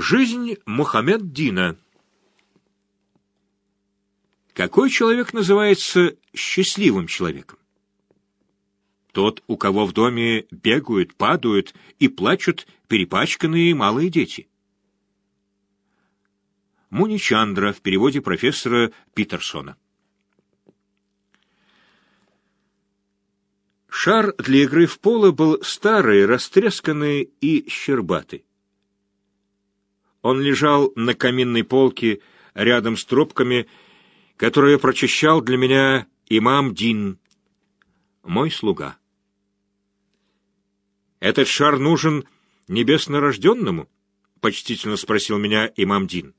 Жизнь Мухаммед-Дина. Какой человек называется счастливым человеком? Тот, у кого в доме бегают, падают и плачут перепачканные малые дети. Муничандра в переводе профессора Питерсона. Шар для игры в поло был старый, растресканный и щербатый. Он лежал на каминной полке рядом с трубками, которые прочищал для меня имам Дин, мой слуга. «Этот шар нужен небеснорожденному?» — почтительно спросил меня имам Дин.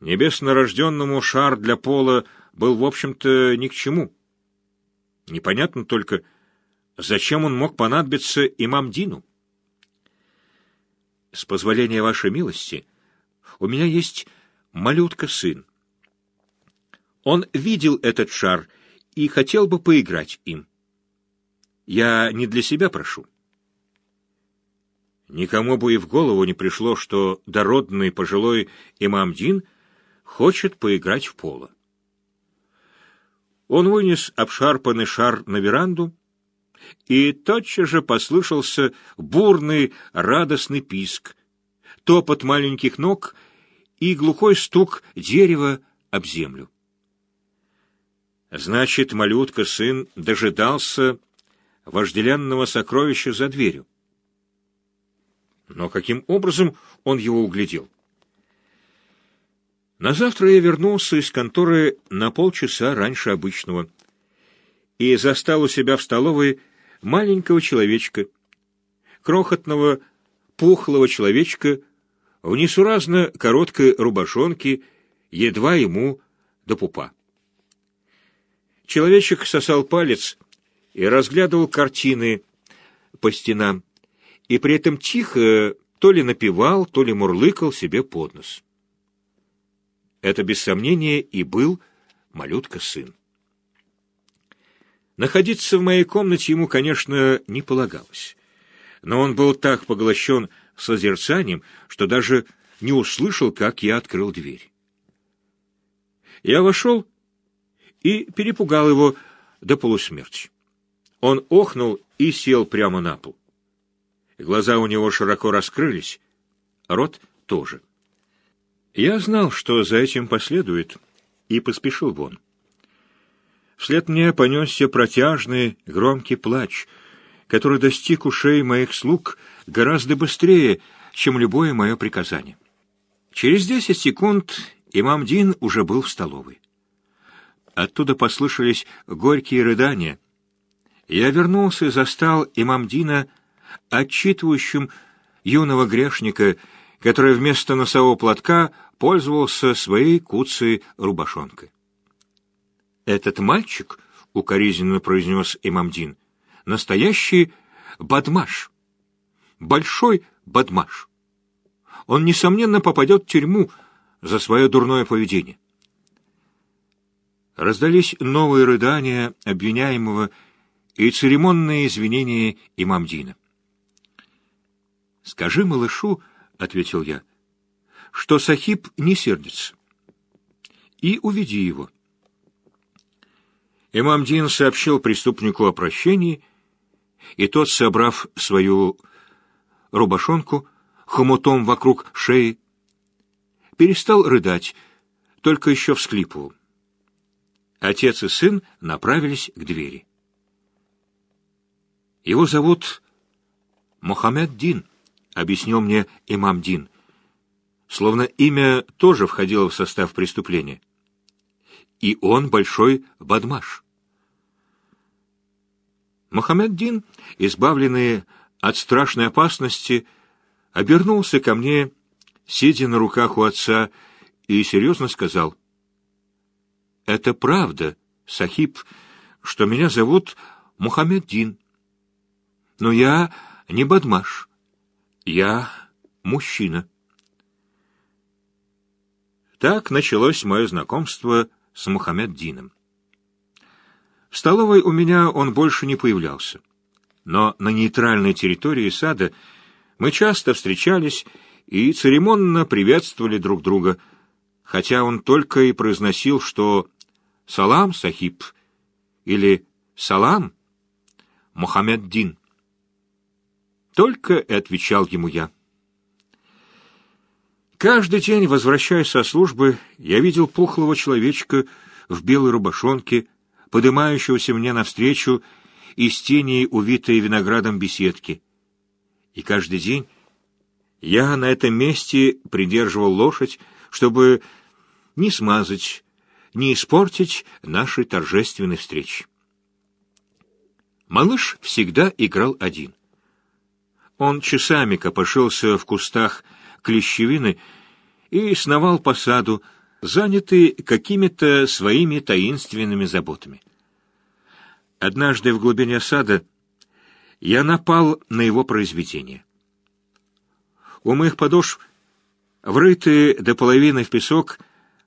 Небеснорожденному шар для пола был, в общем-то, ни к чему. Непонятно только, зачем он мог понадобиться имам Дину. С позволения вашей милости, у меня есть малютка-сын. Он видел этот шар и хотел бы поиграть им. Я не для себя прошу. Никому бы и в голову не пришло, что дородный пожилой имам Дин хочет поиграть в поло. Он вынес обшарпанный шар на веранду, и тотчас же послышался бурный радостный писк, топот маленьких ног и глухой стук дерева об землю. Значит, малютка-сын дожидался вожделенного сокровища за дверью. Но каким образом он его углядел? На завтра я вернулся из конторы на полчаса раньше обычного и застал у себя в столовой маленького человечка, крохотного, пухлого человечка в несуразно короткой рубашонке, едва ему до пупа. Человечек сосал палец и разглядывал картины по стенам, и при этом тихо то ли напевал, то ли мурлыкал себе под нос. Это, без сомнения, и был малютка-сын. Находиться в моей комнате ему, конечно, не полагалось. Но он был так поглощен созерцанием, что даже не услышал, как я открыл дверь. Я вошел и перепугал его до полусмерти. Он охнул и сел прямо на пол. Глаза у него широко раскрылись, рот тоже. Я знал, что за этим последует, и поспешил вон. Вслед мне понесся протяжный, громкий плач, который достиг ушей моих слуг гораздо быстрее, чем любое мое приказание. Через десять секунд имам Дин уже был в столовой. Оттуда послышались горькие рыдания. Я вернулся и застал имам Дина отчитывающим юного грешника, который вместо носового платка пользовался своей куцей рубашонкой. «Этот мальчик, — укоризненно произнес имамдин, — настоящий бадмаш, большой бадмаш. Он, несомненно, попадет в тюрьму за свое дурное поведение». Раздались новые рыдания обвиняемого и церемонные извинения имамдина. «Скажи малышу, — ответил я, — что Сахиб не сердится. И уведи его. Имам Дин сообщил преступнику о прощении, и тот, собрав свою рубашонку хомутом вокруг шеи, перестал рыдать, только еще всклипывал. Отец и сын направились к двери. «Его зовут Мохаммед Дин», — объяснил мне имам Дин словно имя тоже входило в состав преступления. И он большой бадмаш. Мохаммед Дин, избавленный от страшной опасности, обернулся ко мне, сидя на руках у отца, и серьезно сказал, «Это правда, Сахиб, что меня зовут Мухаммед Дин. Но я не бадмаш, я мужчина». Так началось мое знакомство с Мухаммед-Дином. В столовой у меня он больше не появлялся. Но на нейтральной территории сада мы часто встречались и церемонно приветствовали друг друга, хотя он только и произносил, что «Салам, Сахиб» или «Салам, Мухаммед Дин». Только и отвечал ему я. Каждый день, возвращаясь со службы, я видел пухлого человечка в белой рубашонке, подымающегося мне навстречу из тени, увитой виноградом беседки. И каждый день я на этом месте придерживал лошадь, чтобы не смазать, не испортить нашей торжественной встречи. Малыш всегда играл один. Он часами копошился в кустах клещевины и сновал по саду, занятый какими-то своими таинственными заботами. Однажды в глубине сада я напал на его произведение. У моих подошв, врытый до половины в песок,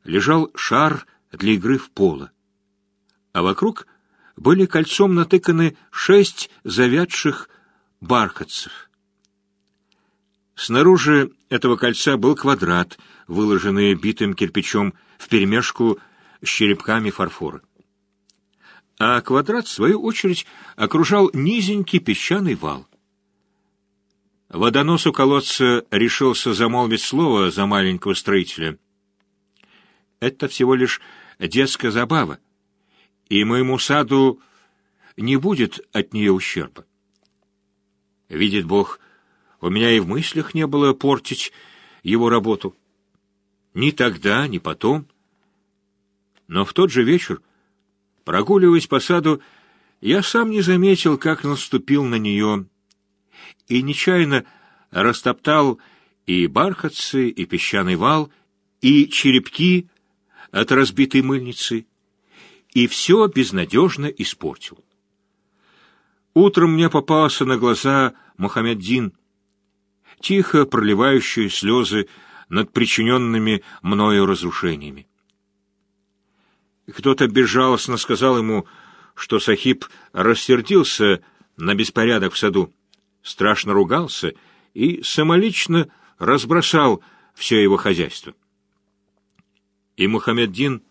лежал шар для игры в поло, а вокруг были кольцом натыканы шесть завядших бархатцев. Снаружи этого кольца был квадрат, выложенный битым кирпичом вперемешку с черепками фарфора. А квадрат, в свою очередь, окружал низенький песчаный вал. Водонос у колодца решился замолвить слово за маленького строителя. Это всего лишь детская забава, и моему саду не будет от нее ущерба. Видит Бог, у меня и в мыслях не было портить его работу. Ни тогда, ни потом. Но в тот же вечер, прогуливаясь по саду, я сам не заметил, как наступил на нее и нечаянно растоптал и бархатцы, и песчаный вал, и черепки от разбитой мыльницы, и все безнадежно испортил. Утром мне попался на глаза Мухаммеддин, тихо проливающий слезы над причиненными мною разрушениями. Кто-то безжалостно сказал ему, что Сахиб рассердился на беспорядок в саду страшно ругался и самолично разбросал все его хозяйство. И Мухаммеддин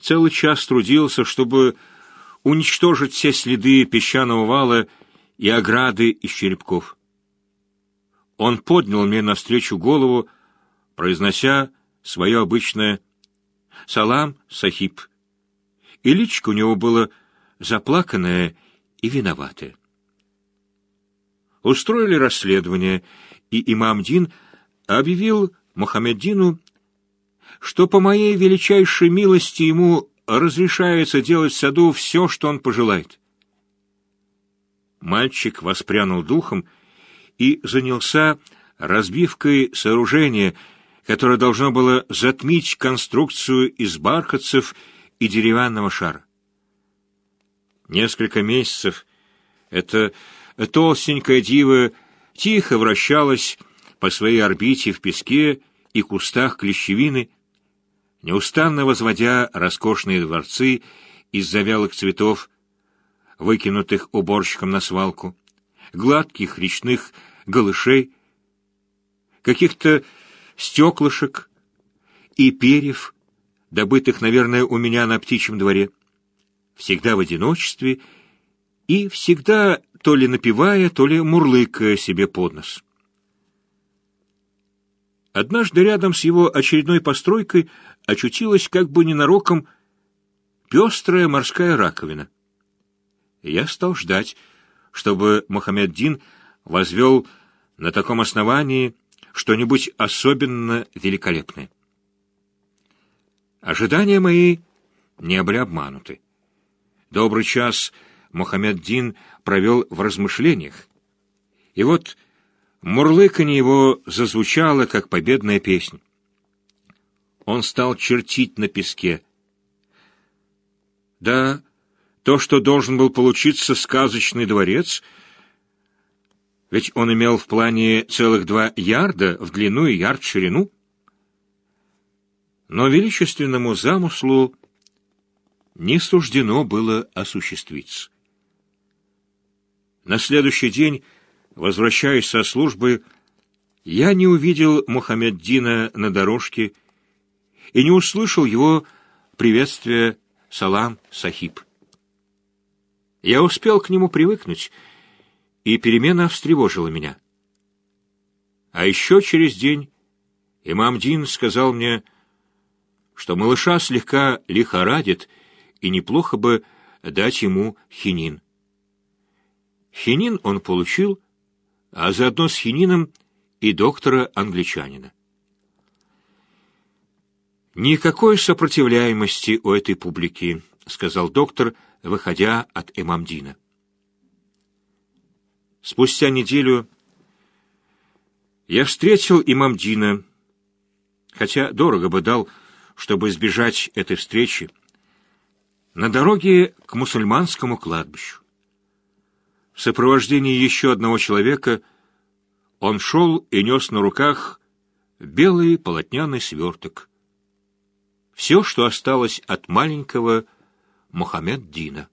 целый час трудился, чтобы уничтожить все следы песчаного вала и ограды из черепков. Он поднял мне навстречу голову, произнося свое обычное «Салам, Сахиб», и личко у него было заплаканное и виноватое устроили расследование, и имам Дин объявил Мухаммеддину, что по моей величайшей милости ему разрешается делать в саду все, что он пожелает. Мальчик воспрянул духом и занялся разбивкой сооружения, которое должно было затмить конструкцию из бархатцев и деревянного шара. Несколько месяцев это толстенькая дива тихо вращалась по своей орбите в песке и кустах клещевины, неустанно возводя роскошные дворцы из завялых цветов, выкинутых уборщиком на свалку, гладких речных голышей, каких-то стеклышек и перьев, добытых, наверное, у меня на птичьем дворе, всегда в одиночестве и всегда то ли напевая, то ли мурлыкая себе под нос. Однажды рядом с его очередной постройкой очутилась как бы ненароком пестрая морская раковина. Я стал ждать, чтобы Мухаммед-Дин возвел на таком основании что-нибудь особенно великолепное. Ожидания мои не были обмануты. Добрый час — Мухаммед-Дин провел в размышлениях. И вот мурлыканье его зазвучало, как победная песня. Он стал чертить на песке. Да, то, что должен был получиться сказочный дворец, ведь он имел в плане целых два ярда в длину и ярд в ширину. Но величественному замыслу не суждено было осуществиться. На следующий день, возвращаясь со службы, Я не увидел Мухаммеддина на дорожке и не услышал его приветствия «Салам, Сахиб». Я успел к нему привыкнуть, и перемена встревожила меня. А еще через день имам Дин сказал мне, что малыша слегка лихорадит, и неплохо бы дать ему хинин. Хинин он получил, а заодно с хинином и доктора-англичанина. «Никакой сопротивляемости у этой публики», — сказал доктор, выходя от Имамдина. Спустя неделю я встретил Имамдина, хотя дорого бы дал, чтобы избежать этой встречи, на дороге к мусульманскому кладбищу. В сопровождении еще одного человека он шел и нес на руках белый полотняный сверток. Все, что осталось от маленького Мухаммед Дина.